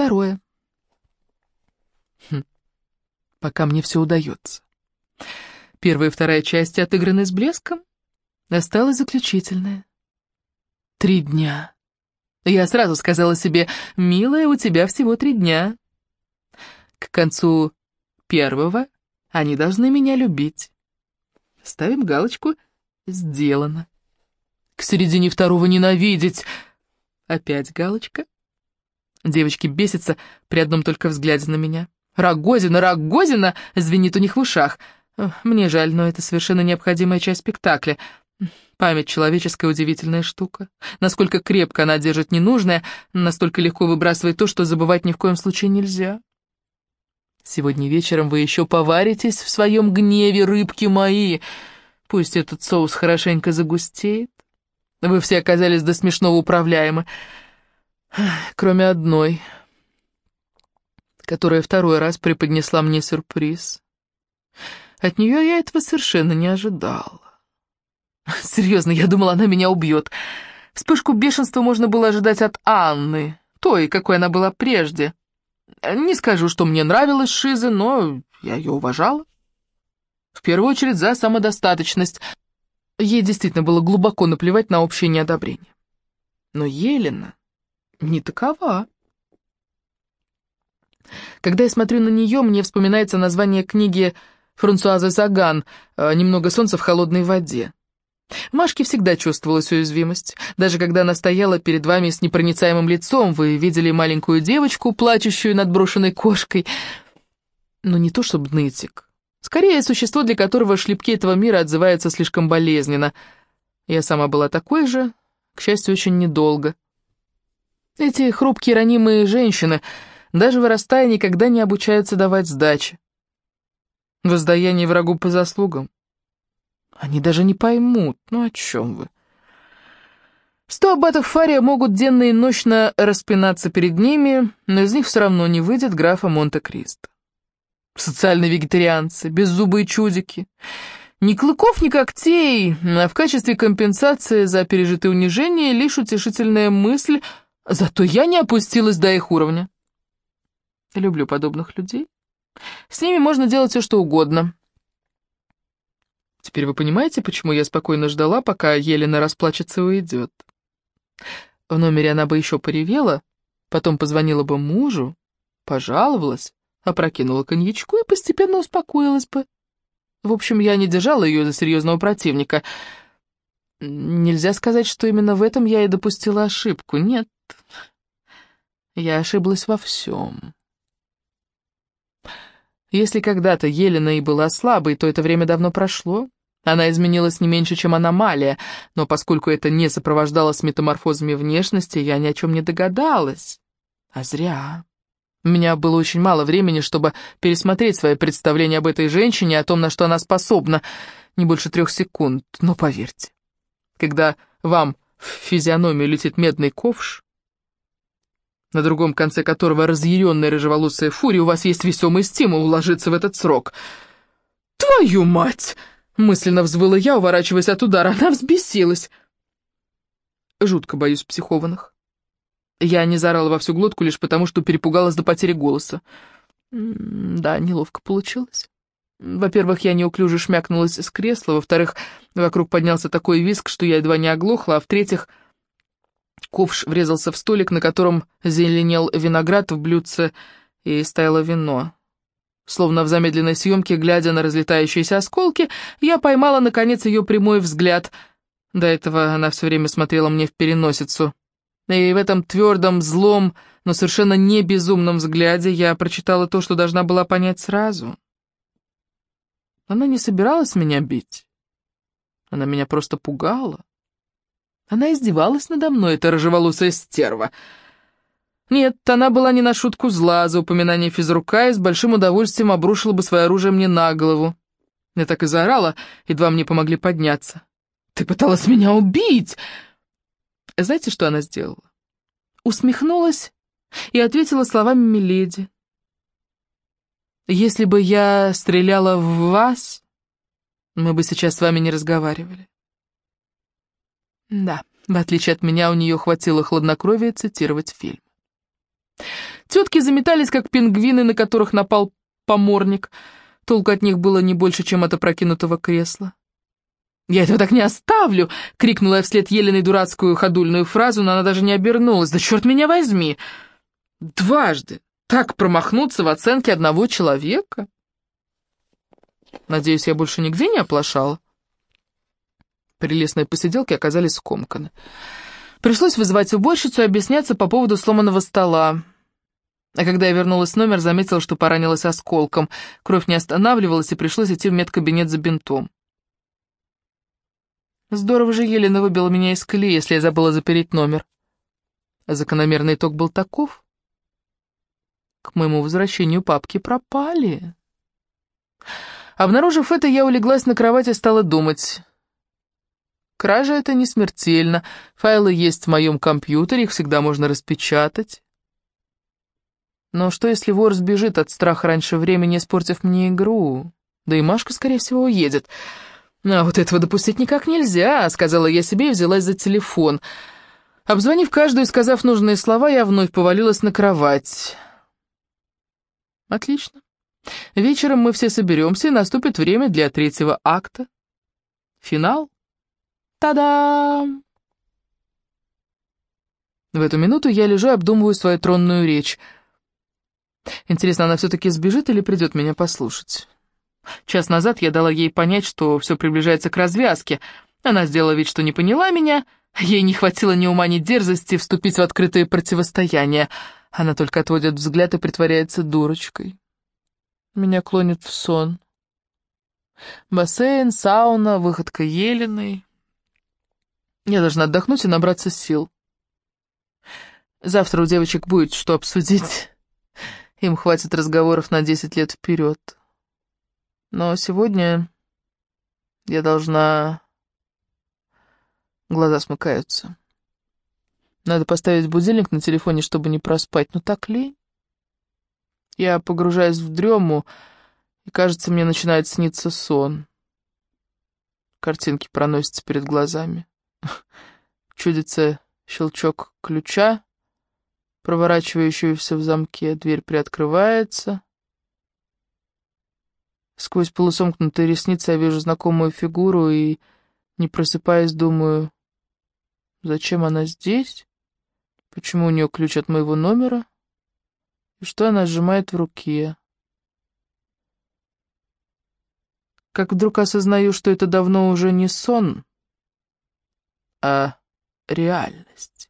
второе. Хм. Пока мне все удается. Первая и вторая части отыграны с блеском. Осталась заключительная. Три дня. Я сразу сказала себе, «Милая, у тебя всего три дня». К концу первого они должны меня любить. Ставим галочку «Сделано». К середине второго «Ненавидеть». Опять галочка. Девочки бесятся при одном только взгляде на меня. «Рогозина, Рогозина!» — звенит у них в ушах. Мне жаль, но это совершенно необходимая часть спектакля — Память человеческая удивительная штука. Насколько крепко она держит ненужное, настолько легко выбрасывает то, что забывать ни в коем случае нельзя. Сегодня вечером вы еще поваритесь в своем гневе, рыбки мои. Пусть этот соус хорошенько загустеет. Вы все оказались до смешного управляемы. Кроме одной, которая второй раз преподнесла мне сюрприз. От нее я этого совершенно не ожидала. Серьезно, я думала, она меня убьет. Вспышку бешенства можно было ожидать от Анны, той, какой она была прежде. Не скажу, что мне нравилась Шиза, но я ее уважала. В первую очередь за самодостаточность. Ей действительно было глубоко наплевать на общее неодобрение. Но Елена не такова. Когда я смотрю на нее, мне вспоминается название книги Франсуазы Саган «Немного солнца в холодной воде». Машке всегда чувствовалась уязвимость. Даже когда она стояла перед вами с непроницаемым лицом, вы видели маленькую девочку, плачущую над брошенной кошкой. Но не то чтобы нытик. Скорее, существо, для которого шлепки этого мира отзываются слишком болезненно. Я сама была такой же, к счастью, очень недолго. Эти хрупкие ранимые женщины, даже вырастая, никогда не обучаются давать сдачи. Воздаяние врагу по заслугам. Они даже не поймут, ну о чем вы. Сто аббатов Фария могут денно и ночно распинаться перед ними, но из них все равно не выйдет графа Монте-Кристо. Социальные вегетарианцы, беззубые чудики. Ни клыков, ни когтей, а в качестве компенсации за пережитое унижение лишь утешительная мысль, зато я не опустилась до их уровня. Люблю подобных людей. С ними можно делать все, что угодно. Теперь вы понимаете, почему я спокойно ждала, пока Елена расплачется и уйдет? В номере она бы еще поревела, потом позвонила бы мужу, пожаловалась, опрокинула коньячку и постепенно успокоилась бы. В общем, я не держала ее за серьезного противника. Нельзя сказать, что именно в этом я и допустила ошибку. Нет, я ошиблась во всем. Если когда-то Елена и была слабой, то это время давно прошло. Она изменилась не меньше, чем аномалия, но поскольку это не сопровождалось метаморфозами внешности, я ни о чем не догадалась. А зря. У меня было очень мало времени, чтобы пересмотреть свои представления об этой женщине, о том, на что она способна. Не больше трех секунд, но поверьте. Когда вам в физиономию летит медный ковш, на другом конце которого разъяренная рыжеволосая фурия, у вас есть весомый стимул уложиться в этот срок. «Твою мать!» — мысленно взвыла я, уворачиваясь от удара. Она взбесилась. Жутко боюсь психованных. Я не заорала во всю глотку лишь потому, что перепугалась до потери голоса. Да, неловко получилось. Во-первых, я неуклюже шмякнулась с кресла, во-вторых, вокруг поднялся такой виск, что я едва не оглохла, а в-третьих, Ковш врезался в столик, на котором зеленел виноград в блюдце и стояло вино. Словно в замедленной съемке, глядя на разлетающиеся осколки, я поймала, наконец, ее прямой взгляд. До этого она все время смотрела мне в переносицу. И в этом твердом, злом, но совершенно не безумном взгляде я прочитала то, что должна была понять сразу. Она не собиралась меня бить. Она меня просто пугала. Она издевалась надо мной, эта рыжеволосая стерва. Нет, она была не на шутку зла за упоминание физрука и с большим удовольствием обрушила бы свое оружие мне на голову. Я так и заорала, едва мне помогли подняться. «Ты пыталась меня убить!» Знаете, что она сделала? Усмехнулась и ответила словами Миледи. «Если бы я стреляла в вас, мы бы сейчас с вами не разговаривали». Да, в отличие от меня, у нее хватило хладнокровия цитировать фильм. Тетки заметались, как пингвины, на которых напал поморник. Толку от них было не больше, чем от опрокинутого кресла. «Я этого так не оставлю!» — крикнула я вслед Еленой дурацкую ходульную фразу, но она даже не обернулась. «Да черт меня возьми!» «Дважды! Так промахнуться в оценке одного человека?» Надеюсь, я больше нигде не оплошала. Прелестные посиделки оказались скомканы. Пришлось вызывать уборщицу и объясняться по поводу сломанного стола. А когда я вернулась в номер, заметила, что поранилась осколком. Кровь не останавливалась, и пришлось идти в медкабинет за бинтом. Здорово же Елена выбила меня из колеи, если я забыла запереть номер. А закономерный итог был таков. К моему возвращению папки пропали. Обнаружив это, я улеглась на кровать и стала думать. Кража это не смертельно, файлы есть в моем компьютере, их всегда можно распечатать. Но что, если вор сбежит от страха раньше времени, испортив мне игру? Да и Машка, скорее всего, уедет. «А вот этого допустить никак нельзя», — сказала я себе и взялась за телефон. Обзвонив каждую и сказав нужные слова, я вновь повалилась на кровать. «Отлично. Вечером мы все соберемся, и наступит время для третьего акта. Финал. Та-дам!» В эту минуту я лежу и обдумываю свою тронную речь. Интересно, она все-таки сбежит или придет меня послушать? Час назад я дала ей понять, что все приближается к развязке. Она сделала вид, что не поняла меня. Ей не хватило ни ума, ни дерзости вступить в открытое противостояние. Она только отводит взгляд и притворяется дурочкой. Меня клонит в сон. Бассейн, сауна, выходка Еленой. Я должна отдохнуть и набраться сил. Завтра у девочек будет что обсудить. Им хватит разговоров на десять лет вперед. Но сегодня я должна... Глаза смыкаются. Надо поставить будильник на телефоне, чтобы не проспать. Но так ли? Я погружаюсь в дрему, и, кажется, мне начинает сниться сон. Картинки проносятся перед глазами. Чудится щелчок ключа, проворачивающегося в замке. Дверь приоткрывается. Сквозь полусомкнутые ресницы я вижу знакомую фигуру и, не просыпаясь, думаю, зачем она здесь? Почему у нее ключ от моего номера? И что она сжимает в руке? Как вдруг осознаю, что это давно уже не сон, а реальность.